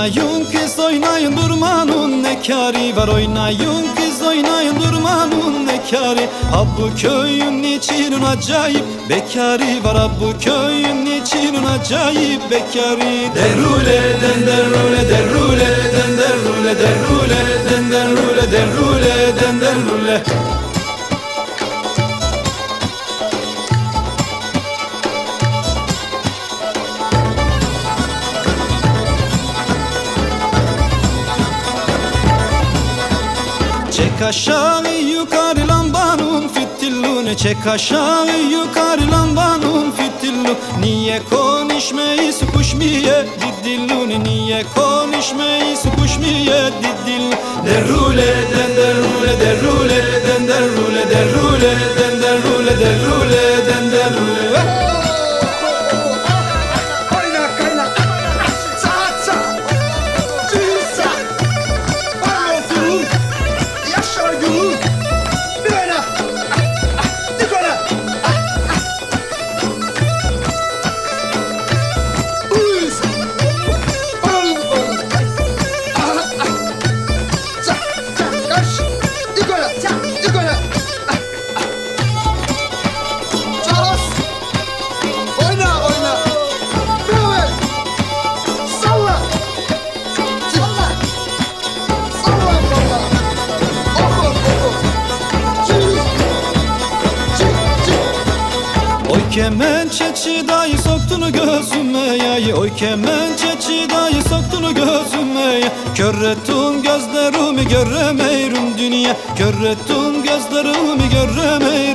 Oynayın kız oynayın durmanın ne kârı var? Oynayın kız oynayın durmanın ne kârı? Ha bu köyün içinin acayip bekarı var. Ha bu köyün içinin acayip bekarı Derule den derule derule den derule derule aşağı yukarı lambanın fitillunu Çek aşağı yukarı lambanın fitillu Niye konuşmayı sıkışmaya didillunu Niye konuşmayı sıkışmaya didillu Derule derule çık. Oy kemençe çidayı soktunu gözüme yayı Oy kemençe çidayı soktunu gözüme yay Kör ettin gözlerimi göremeyrim dünya Kör gözlerimi göremeyrim